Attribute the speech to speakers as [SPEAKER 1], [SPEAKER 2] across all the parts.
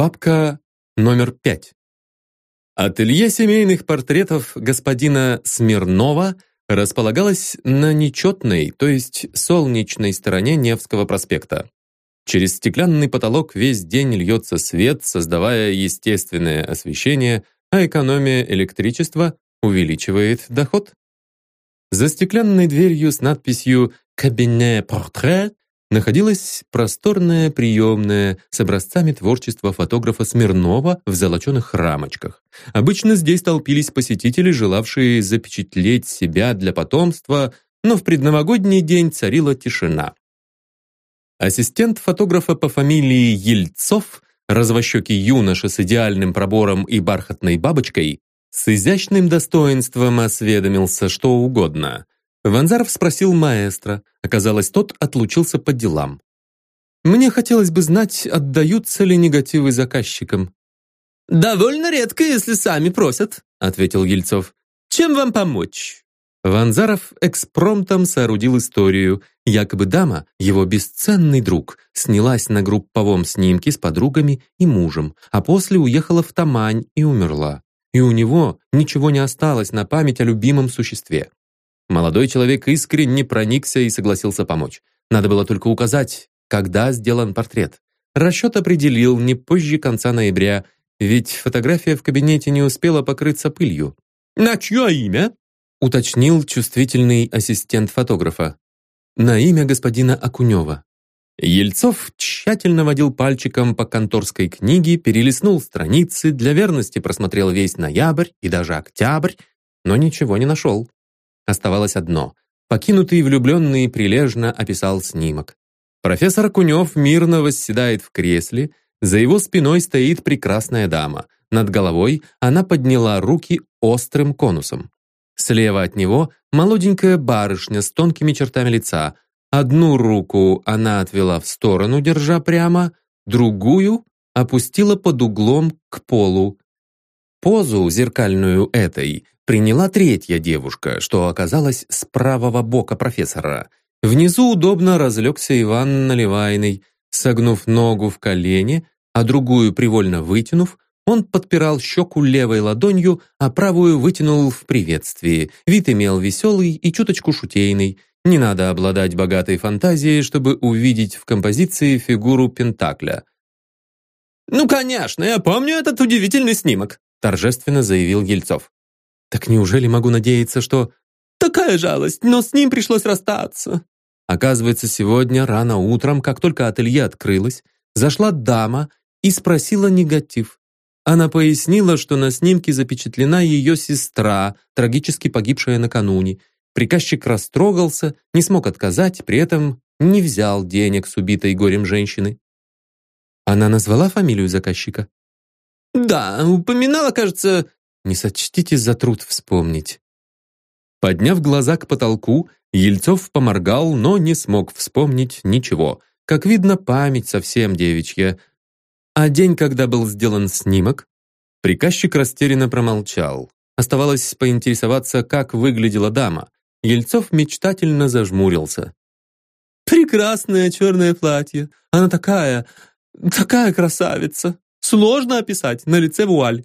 [SPEAKER 1] Папка номер пять. Ателье семейных портретов господина Смирнова располагалось на нечетной, то есть солнечной стороне Невского проспекта. Через стеклянный потолок весь день льется свет, создавая естественное освещение, а экономия электричества увеличивает доход. За стеклянной дверью с надписью «Кабине портрет» находилась просторная приемная с образцами творчества фотографа Смирнова в золоченых рамочках. Обычно здесь толпились посетители, желавшие запечатлеть себя для потомства, но в предновогодний день царила тишина. Ассистент фотографа по фамилии Ельцов, развощекий юноша с идеальным пробором и бархатной бабочкой, с изящным достоинством осведомился что угодно. Ванзаров спросил маэстро. Оказалось, тот отлучился по делам. «Мне хотелось бы знать, отдаются ли негативы заказчикам».
[SPEAKER 2] «Довольно редко, если сами просят», — ответил Ельцов. «Чем вам помочь?»
[SPEAKER 1] Ванзаров экспромтом соорудил историю. Якобы дама, его бесценный друг, снялась на групповом снимке с подругами и мужем, а после уехала в Тамань и умерла. И у него ничего не осталось на память о любимом существе. Молодой человек искренне проникся и согласился помочь. Надо было только указать, когда сделан портрет. Расчет определил не позже конца ноября, ведь фотография в кабинете не успела покрыться пылью.
[SPEAKER 2] «На чье имя?»
[SPEAKER 1] — уточнил чувствительный ассистент фотографа. «На имя господина Акунева». Ельцов тщательно водил пальчиком по конторской книге, перелистнул страницы, для верности просмотрел весь ноябрь и даже октябрь, но ничего не нашел. Оставалось одно. Покинутый влюбленный прилежно описал снимок. Профессор Кунев мирно восседает в кресле, за его спиной стоит прекрасная дама. Над головой она подняла руки острым конусом. Слева от него молоденькая барышня с тонкими чертами лица. Одну руку она отвела в сторону, держа прямо, другую опустила под углом к полу. Позу зеркальную этой приняла третья девушка, что оказалась с правого бока профессора. Внизу удобно разлегся Иван Наливайный. Согнув ногу в колене, а другую привольно вытянув, он подпирал щеку левой ладонью, а правую вытянул в приветствии. Вид имел веселый и чуточку шутейный. Не надо обладать богатой фантазией, чтобы увидеть в композиции фигуру Пентакля.
[SPEAKER 2] «Ну, конечно, я помню этот удивительный снимок», торжественно заявил Ельцов.
[SPEAKER 1] Так неужели могу надеяться, что...
[SPEAKER 2] Такая жалость, но с ним пришлось расстаться.
[SPEAKER 1] Оказывается, сегодня рано утром, как только ателье открылось, зашла дама и спросила негатив. Она пояснила, что на снимке запечатлена ее сестра, трагически погибшая накануне. Приказчик растрогался, не смог отказать, при этом не взял денег с убитой горем женщины. Она назвала фамилию заказчика?
[SPEAKER 2] «Да, упоминала, кажется,
[SPEAKER 1] не сочтите за труд вспомнить». Подняв глаза к потолку, Ельцов поморгал, но не смог вспомнить ничего. Как видно, память совсем девичья. А день, когда был сделан снимок? Приказчик растерянно промолчал. Оставалось поинтересоваться, как выглядела дама. Ельцов мечтательно зажмурился.
[SPEAKER 2] «Прекрасное черное платье. Она такая, такая красавица. Сложно описать, на лице вуаль.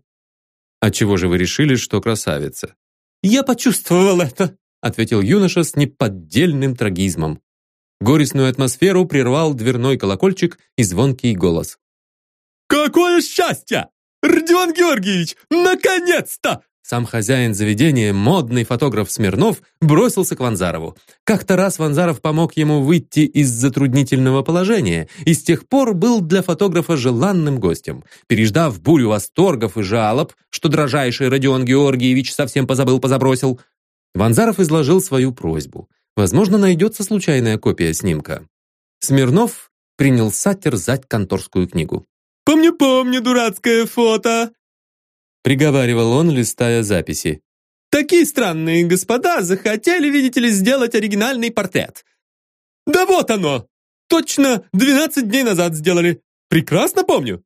[SPEAKER 1] «А чего же вы решили, что красавица?»
[SPEAKER 2] «Я почувствовал это», — ответил юноша с неподдельным трагизмом.
[SPEAKER 1] Горестную атмосферу прервал дверной колокольчик и звонкий голос.
[SPEAKER 2] «Какое счастье! Родион Георгиевич, наконец-то!
[SPEAKER 1] Сам хозяин заведения, модный фотограф Смирнов, бросился к Ванзарову. Как-то раз Ванзаров помог ему выйти из затруднительного положения и с тех пор был для фотографа желанным гостем. Переждав бурю восторгов и жалоб, что дрожайший Родион Георгиевич совсем позабыл-позабросил, Ванзаров изложил свою просьбу. Возможно, найдется случайная копия снимка. Смирнов принялся терзать конторскую книгу.
[SPEAKER 2] «Помню-помню дурацкое фото!»
[SPEAKER 1] Приговаривал он, листая записи.
[SPEAKER 2] «Такие странные господа захотели, видите ли, сделать оригинальный портрет. Да вот оно! Точно 12 дней назад сделали. Прекрасно помню!»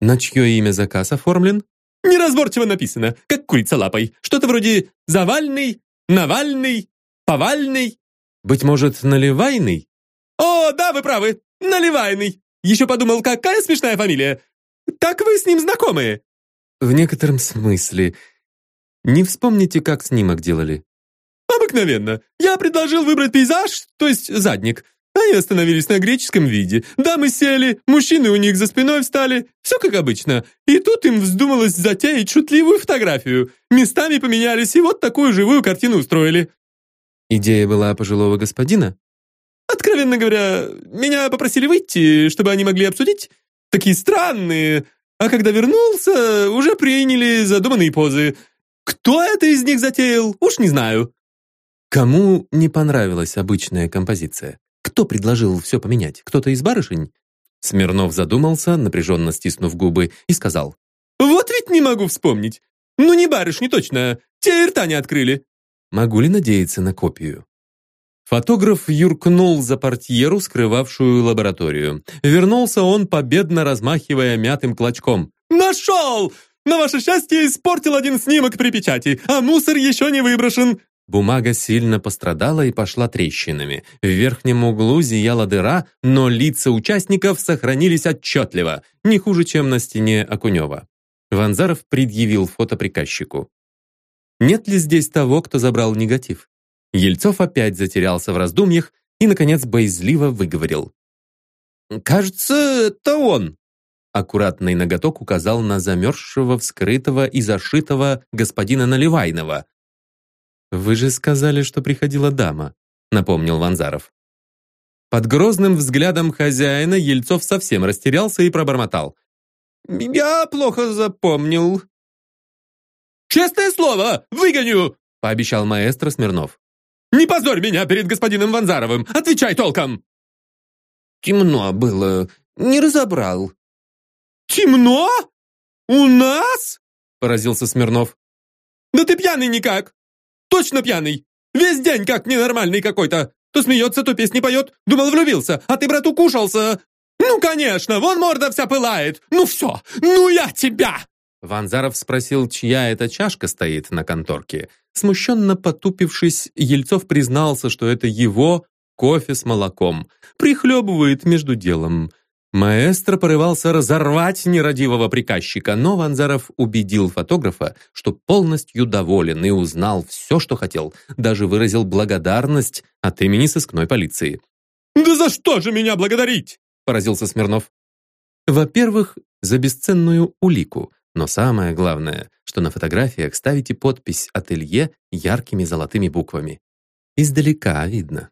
[SPEAKER 1] «На чье имя заказ оформлен?»
[SPEAKER 2] «Неразборчиво написано, как курица лапой. Что-то вроде «Завальный», «Навальный», «Повальный».
[SPEAKER 1] «Быть может, Наливайный?»
[SPEAKER 2] «О, да, вы правы, Наливайный. Еще подумал, какая смешная фамилия. Так вы с ним знакомы?»
[SPEAKER 1] «В некотором смысле. Не вспомните, как снимок делали?»
[SPEAKER 2] «Обыкновенно. Я предложил выбрать пейзаж, то есть задник. Они остановились на греческом виде. Дамы сели, мужчины у них за спиной встали. Все как обычно. И тут им вздумалось затеять шутливую фотографию. Местами поменялись и вот такую живую картину устроили».
[SPEAKER 1] «Идея была пожилого господина?»
[SPEAKER 2] «Откровенно говоря, меня попросили выйти, чтобы они могли обсудить. Такие странные. А когда вернулся, уже приняли задуманные позы. Кто это из них затеял, уж не знаю».
[SPEAKER 1] Кому не понравилась обычная композиция? Кто предложил все поменять? Кто-то из барышень? Смирнов задумался, напряженно стиснув губы, и сказал.
[SPEAKER 2] «Вот ведь не могу вспомнить. Ну не барышни точно, те рта не открыли».
[SPEAKER 1] Могу ли надеяться на копию? Фотограф юркнул за портьеру, скрывавшую лабораторию. Вернулся он, победно размахивая мятым клочком.
[SPEAKER 2] «Нашел! На ваше счастье, испортил один снимок при печати, а мусор еще не выброшен.
[SPEAKER 1] Бумага сильно пострадала и пошла трещинами. В верхнем углу зияла дыра, но лица участников сохранились отчетливо, не хуже, чем на стене Окунева. Ванзаров предъявил фото приказчику. Нет ли здесь того, кто забрал негатив? Ельцов опять затерялся в раздумьях и, наконец, боязливо выговорил. «Кажется, это он!» Аккуратный ноготок указал на замерзшего, вскрытого и зашитого господина Наливайного, «Вы же сказали, что приходила дама», — напомнил Ванзаров. Под грозным взглядом хозяина Ельцов совсем растерялся и пробормотал.
[SPEAKER 2] «Я плохо запомнил». «Честное слово, выгоню!» — пообещал маэстро Смирнов. «Не позорь меня перед господином Ванзаровым! Отвечай толком!»
[SPEAKER 3] «Темно было, не разобрал».
[SPEAKER 2] «Темно? У нас?» — поразился Смирнов. «Да ты пьяный никак! Точно пьяный! Весь день как ненормальный какой-то! То смеется, то песни поет. Думал, влюбился, а ты, брат, укушался! Ну, конечно, вон морда вся пылает! Ну все, ну я тебя!»
[SPEAKER 1] Ванзаров спросил, чья эта чашка стоит на конторке. Смущенно потупившись, Ельцов признался, что это его кофе с молоком. Прихлебывает между делом. Маэстро порывался разорвать нерадивого приказчика, но Ванзаров убедил фотографа, что полностью доволен и узнал все, что хотел, даже выразил благодарность от имени сыскной полиции.
[SPEAKER 2] «Да за что же меня благодарить?» – поразился Смирнов.
[SPEAKER 1] «Во-первых, за бесценную улику, но самое главное, что на фотографиях ставите подпись «Ателье» яркими золотыми буквами. Издалека видно».